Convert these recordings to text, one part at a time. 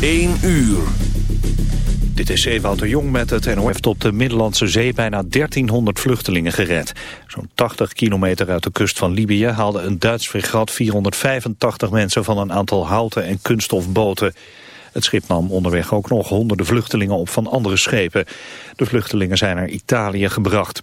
1 uur. Dit is Ewout de Jong met het NOF. heeft op de Middellandse Zee bijna 1300 vluchtelingen gered. Zo'n 80 kilometer uit de kust van Libië haalde een Duits fregat 485 mensen van een aantal houten en kunststofboten. Het schip nam onderweg ook nog honderden vluchtelingen op van andere schepen. De vluchtelingen zijn naar Italië gebracht.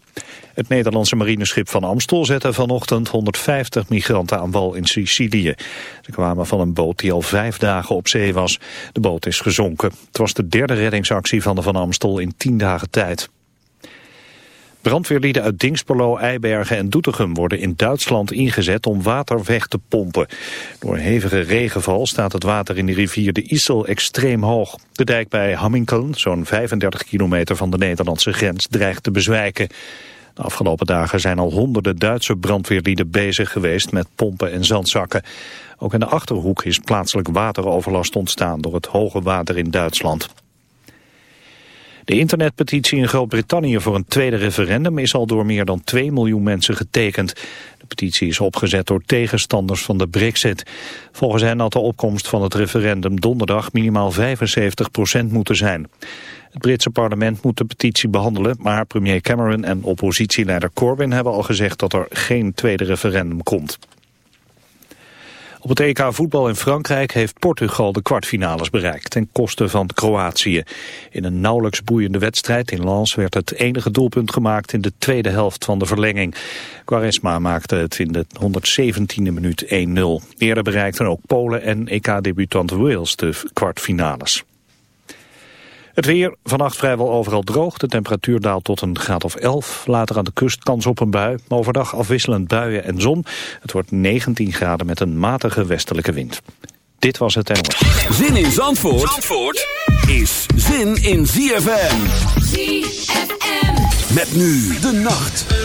Het Nederlandse marineschip van Amstel zette vanochtend 150 migranten aan wal in Sicilië. Ze kwamen van een boot die al vijf dagen op zee was. De boot is gezonken. Het was de derde reddingsactie van de Van Amstel in tien dagen tijd. Brandweerlieden uit Dingsperlo, Eibergen en Doetinchem worden in Duitsland ingezet om water weg te pompen. Door hevige regenval staat het water in de rivier de Issel extreem hoog. De dijk bij Hamminkeln, zo'n 35 kilometer van de Nederlandse grens, dreigt te bezwijken. De afgelopen dagen zijn al honderden Duitse brandweerlieden bezig geweest met pompen en zandzakken. Ook in de Achterhoek is plaatselijk wateroverlast ontstaan door het hoge water in Duitsland. De internetpetitie in Groot-Brittannië voor een tweede referendum is al door meer dan 2 miljoen mensen getekend. De petitie is opgezet door tegenstanders van de brexit. Volgens hen had de opkomst van het referendum donderdag minimaal 75% moeten zijn. Het Britse parlement moet de petitie behandelen, maar premier Cameron en oppositieleider Corbyn hebben al gezegd dat er geen tweede referendum komt. Op het EK voetbal in Frankrijk heeft Portugal de kwartfinales bereikt ten koste van Kroatië. In een nauwelijks boeiende wedstrijd in Lens werd het enige doelpunt gemaakt in de tweede helft van de verlenging. Quaresma maakte het in de 117e minuut 1-0. Eerder bereikten ook Polen en EK-debutant Wales de kwartfinales. Het weer, vannacht vrijwel overal droog. De temperatuur daalt tot een graad of 11. Later aan de kust kans op een bui. Overdag afwisselend buien en zon. Het wordt 19 graden met een matige westelijke wind. Dit was het NOS. Zin in Zandvoort, Zandvoort is zin in ZFM. ZFM. Met nu de nacht.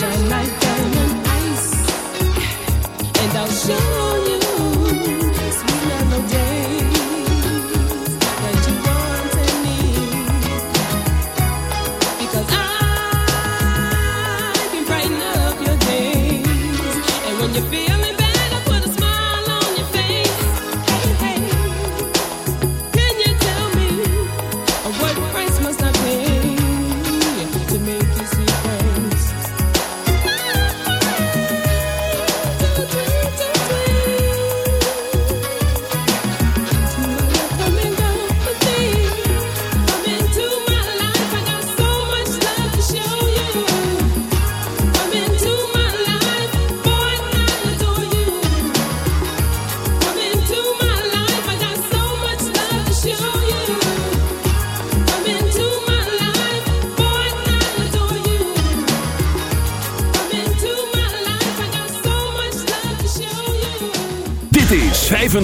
shine like diamond ice, and I'll show.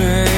I'm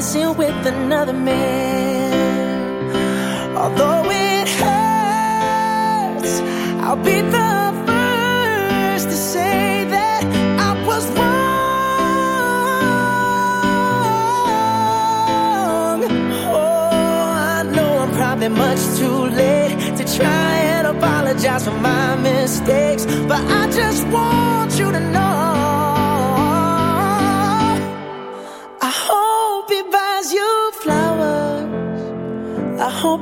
dancing with another man. Although it hurts, I'll be the first to say that I was wrong. Oh, I know I'm probably much too late to try and apologize for my mistakes,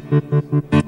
Thank you.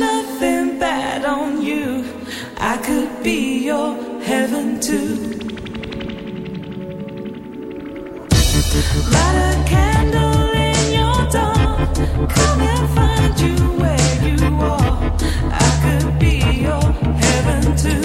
nothing bad on you. I could be your heaven too. Light a candle in your door. Come and find you where you are. I could be your heaven too.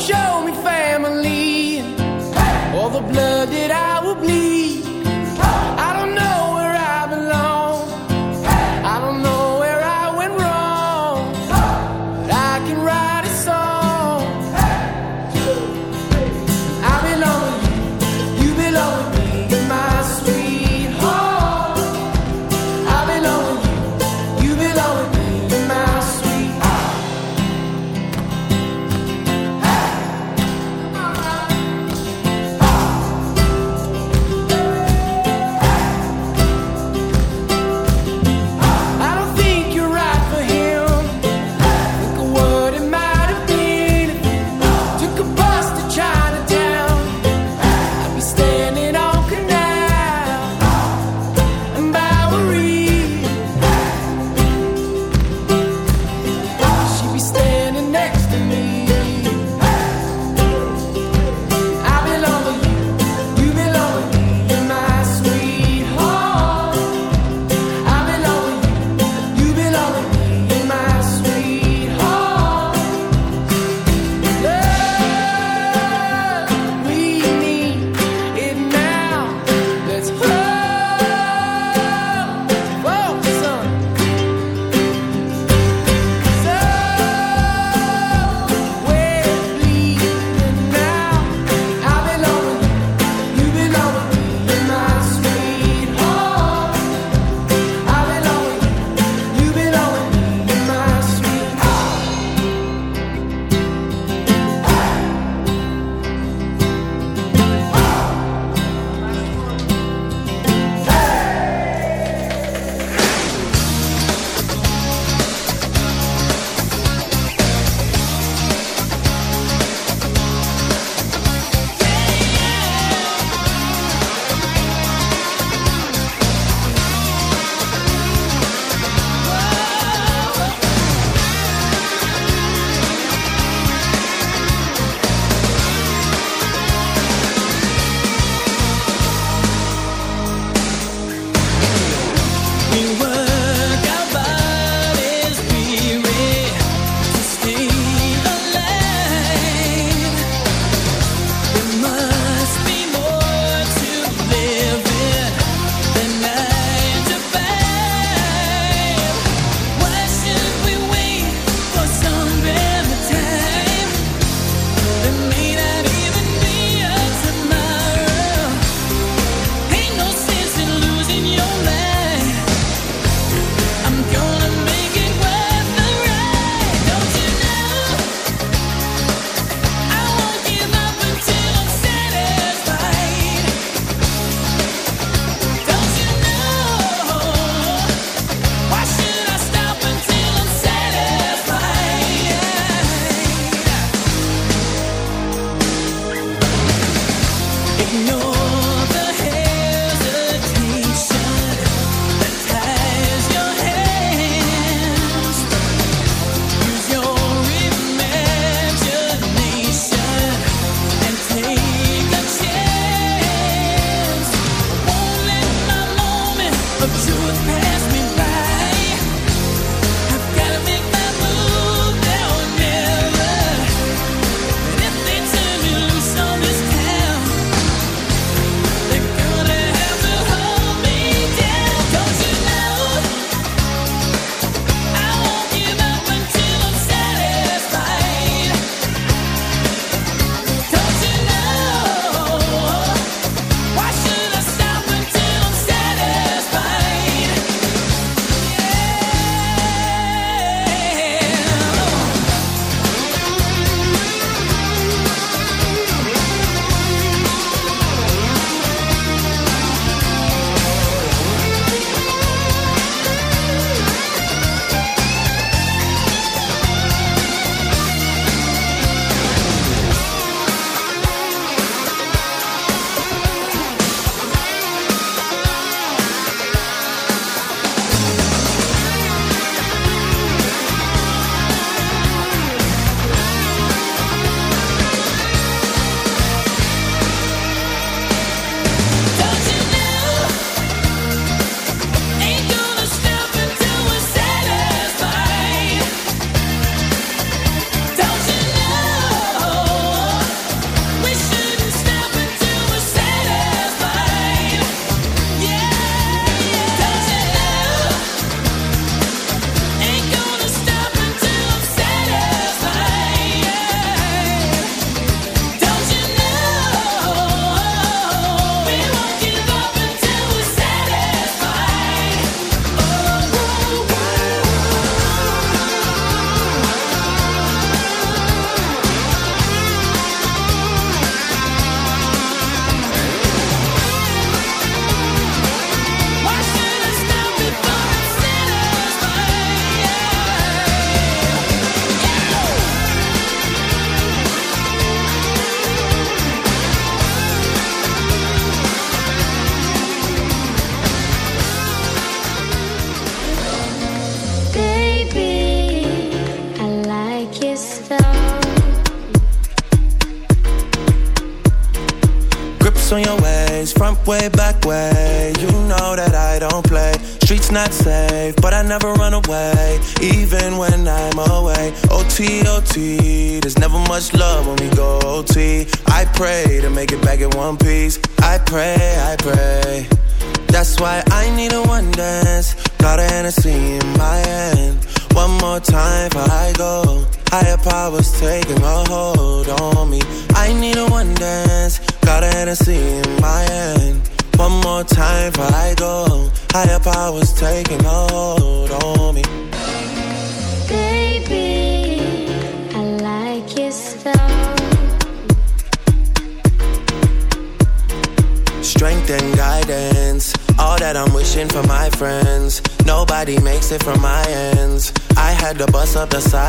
See.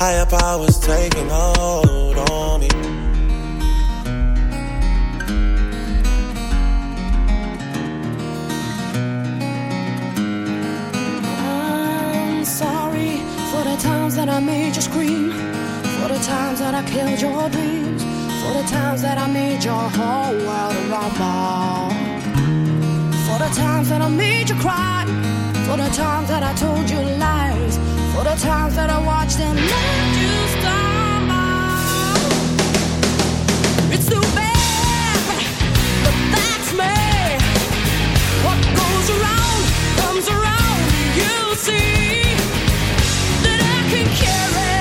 Higher powers taking hold on me. I'm sorry for the times that I made you scream, for the times that I killed your dreams, for the times that I made your whole world a rumble, for the times that I made you cry, for the times that I told you lies, for the times that I watched you stumble. It's too bad, but that's me. What goes around comes around. You see that I can carry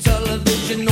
television